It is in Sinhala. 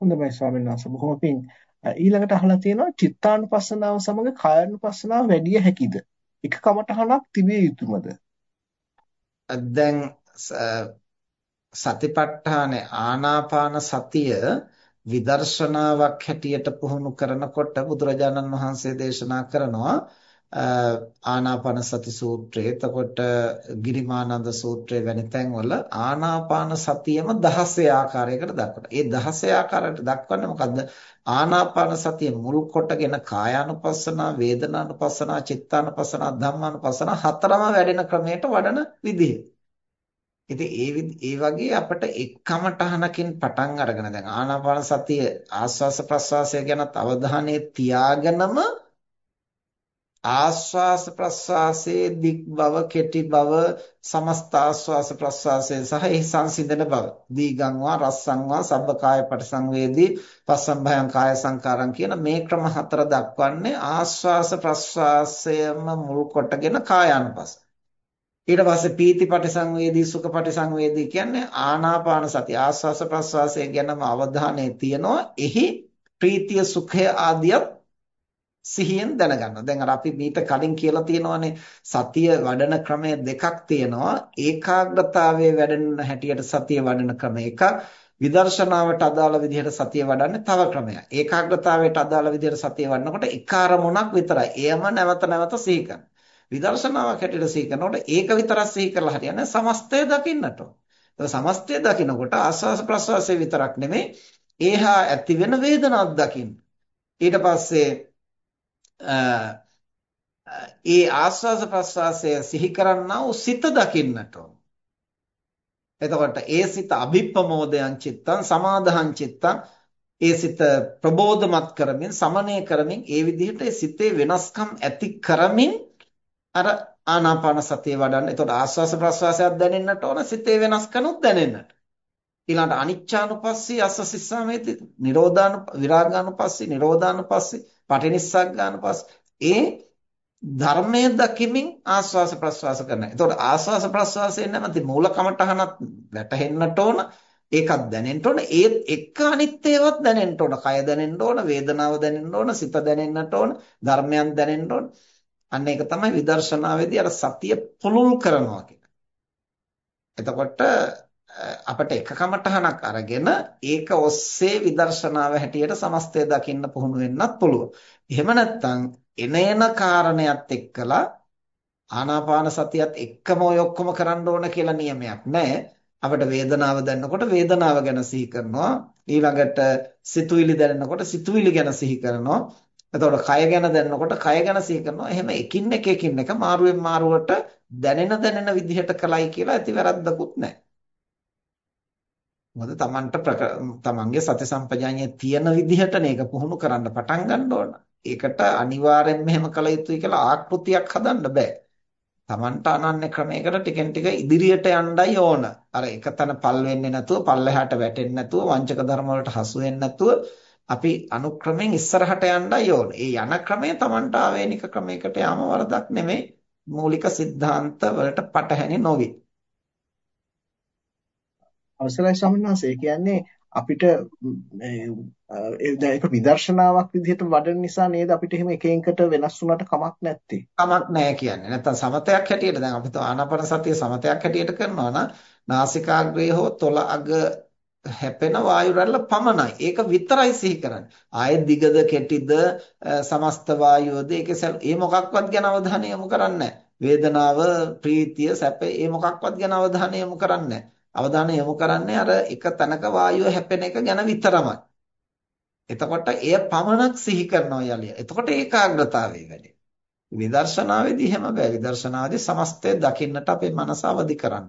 හොඳයි ස්වාමීන් වහන්සේ බොහොම පිං ඊළඟට අහලා තියෙනවා චිත්තානුපස්සනාව සමග කායानुපස්සනාව වැඩි හැකිද? එක කමඨහනක් තිබිය යුතුමද? දැන් සතිපට්ඨානේ ආනාපාන සතිය විදර්ශනාවක් හැටියට පුහුණු කරනකොට බුදුරජාණන් වහන්සේ දේශනා කරනවා ආනාපාන සති සූත්‍රය එතකොට ගිරිමානන්ද සූත්‍රය වැනි තැන්වල ආනාපාන සතියම 16 ආකාරයකට දක්වනවා. ඒ 16 ආකාරයට දක්වන්නේ මොකද්ද? ආනාපාන සතිය මුල් කොටගෙන කායානුපස්සනා, වේදනානුපස්සනා, චිත්තානුපස්සනා, ධම්මානුපස්සනා හතරම වැඩෙන ක්‍රමයට වඩන විදිහ. ඉතින් ඒ ඒ වගේ අපිට එක්කමටහනකින් පටන් අරගෙන දැන් ආනාපාන සතිය ආස්වාස ප්‍රස්වාසය ගැන අවධානය තියාගෙනම ආස්වාස ප්‍රස්වාසයේ දික් බව කෙටි බව සමස්ත ආස්වාස ප්‍රස්වාසයේ සහ එහි සංසිඳන බව. දීගං වා රස්සං වා සබ්බකාය පටිසංවේදී පස්සම්භයං කාය සංකාරං කියන මේ ක්‍රම හතර දක්වන්නේ ආස්වාස ප්‍රස්වාසයම මුල් කොටගෙන කායानुපස ඊට පස්සේ පීති පටිසංවේදී සුඛ පටිසංවේදී කියන්නේ ආනාපාන සති ආස්වාස ප්‍රස්වාසය ගැනම අවධානය තියනවා. එහි ප්‍රීතිය සුඛය ආදියත් සිහියෙන් දැනගන්නවා. දැන් අර අපි මීට කලින් කියලා තියෙනවානේ සතිය වඩන ක්‍රමය දෙකක් තියෙනවා. ඒකාග්‍රතාවයේ වැඩෙන හැටියට සතිය වඩන ක්‍රම එකක්. විදර්ශනාවට අදාළ විදිහට සතිය වඩන්නේ තව ක්‍රමයක්. ඒකාග්‍රතාවයට අදාළ විදිහට සතිය වඩනකොට එක අරමුණක් විතරයි. එයම නැවත නැවත සිහි කරනවා. විදර්ශනාවක් හැටියට සිහි කරනකොට ඒක විතරක් සිහි කරලා හරියන්නේ සමස්තය දකින්නට ඕන. සමස්තය දකිනකොට ආස්වාස ප්‍රස්වාසයේ විතරක් නෙමෙයි ඒහා ඇති වෙන වේදනාවක් දකින්න. ඊට පස්සේ ඒ ආස්වාද ප්‍රස්වාසය සිහි කරන්නා වූ සිත දකින්නට ඕන. එතකොට ඒ සිත අභිප්පමෝදයන් චිත්තං සමාදහං චිත්තං ඒ සිත ප්‍රබෝධමත් කරමින් සමනය කරමින් ඒ විදිහට ඒ සිතේ වෙනස්කම් ඇති කරමින් අර ආනාපාන සතිය වඩන්න. එතකොට ආස්වාස ප්‍රස්වාසයක් දැනෙන්නට ඕන සිතේ වෙනස්කනුත් දැනෙන්නට. ඊළඟට අනිච්චානුපස්සී අස්ස සිස්සාමේති නිරෝධානු විරාගානුපස්සී නිරෝධානුපස්සී පටිනිස්සග්ගානුපස්සී ඒ ධර්මයේ දකිමින් ආස්වාස ප්‍රස්වාස කරනවා. එතකොට ආස්වාස ප්‍රස්වාසයෙන් නැමැති මූල කමටහනත් වැටහෙන්නට ඕන. ඒකත් දැනෙන්න ඕන. ඒත් එක්ක අනිත් ඒවාත් දැනෙන්න ඕන. කය දැනෙන්න ඕන, වේදනාව දැනෙන්න ඕන, සිත දැනෙන්නට ඕන, ධර්මයන් දැනෙන්න ඕන. අන්න ඒක තමයි විදර්ශනාවේදී අර සතිය පුළුල් කරනවා කියන්නේ. එතකොට අපිට එක කමටහනක් අරගෙන ඒක ඔස්සේ විදර්ශනාව හැටියට සමස්තය දකින්න පුහුණු වෙන්නත් පුළුවන්. එහෙම නැත්නම් එන එන කාරණයක් එක්කලා ආනාපාන සතියත් එක්කම ඔය ඔක්කොම කරන්න ඕන කියලා නියමයක් නැහැ. අපිට වේදනාව දැනනකොට වේදනාව ගැන සිහි කරනවා. ඊළඟට සිතුවිලි දැනෙනකොට සිතුවිලි ගැන සිහි කරනවා. එතකොට කය ගැන දැනනකොට කය ගැන සිහි කරනවා. එහෙම එකින් එක එකින් එක මාරුවෙන් මාරුවට දැනෙන දැනෙන විදිහට කලයි කියලා ඇති වැරද්දකුත් නැහැ. මොකද තමන්ට තමන්ගේ සති සම්පජාඤ්ඤය තියෙන විදිහට මේක පුහුණු කරන්න පටන් ගන්න ඕන. ඒකට අනිවාර්යෙන් මෙහෙම කළ යුතුයි කියලා ආකෘතියක් හදන්න බෑ. තමන්ට අනන්‍ය ක්‍රමයකට ටිකෙන් ටික ඉදිරියට යන්නයි ඕන. අර එකතන පල් වෙන්නේ නැතුව පල්ලෙහාට වැටෙන්නේ නැතුව වංචක ධර්ම වලට හසු වෙන්නේ නැතුව අපි අනුක්‍රමෙන් ඉස්සරහට යන්නයි ඕන. ඒ යන ක්‍රමය තමන්ට ආවේනික ක්‍රමයකට යම වරදක් නෙමෙයි. මූලික સિદ્ધාන්ත වලට පටහැනි නොවේ. අවසරයි ස්වාමීන් වහන්සේ කියන්නේ අපිට ඒක විදර්ශනාවක් විදිහට වඩන නිසා නේද අපිට එහෙම එක එකකට වෙනස් වුණාට කමක් නැත්තේ. කමක් නැහැ කියන්නේ. නැත්තම් සමතයක් හැටියට දැන් අපිට ආනාපාන සතිය සමතයක් හැටියට කරනවා නම් නාසිකාග්‍රේ හෝ තොල අග හැපෙන වායු රැල්ල පමණයි. ඒක විතරයි සිහි කරන්නේ. ආයේ දිගද කෙටිද සමස්ත වායුවද ඒකේ ඒ මොකක්වත් ගැන අවධානය යොමු කරන්නේ වේදනාව, ප්‍රීතිය, සැප ඒ මොකක්වත් ගැන අවධානය යොමු කරන්නේ අවධානය යොමු කරන්නේ අර එක තැනක වායුව හැපෙන එක ගැන විතරමයි. එතකොට එය පමණක් සිහි කරනවා යලිය. එතකොට ඒකාග්‍රතාවය වැඩි. විදර්ශනාවේදී එහෙම බෑ. විදර්ශනාවේදී සමස්තය දකින්නට අපේ මනස අවදි කරන්න.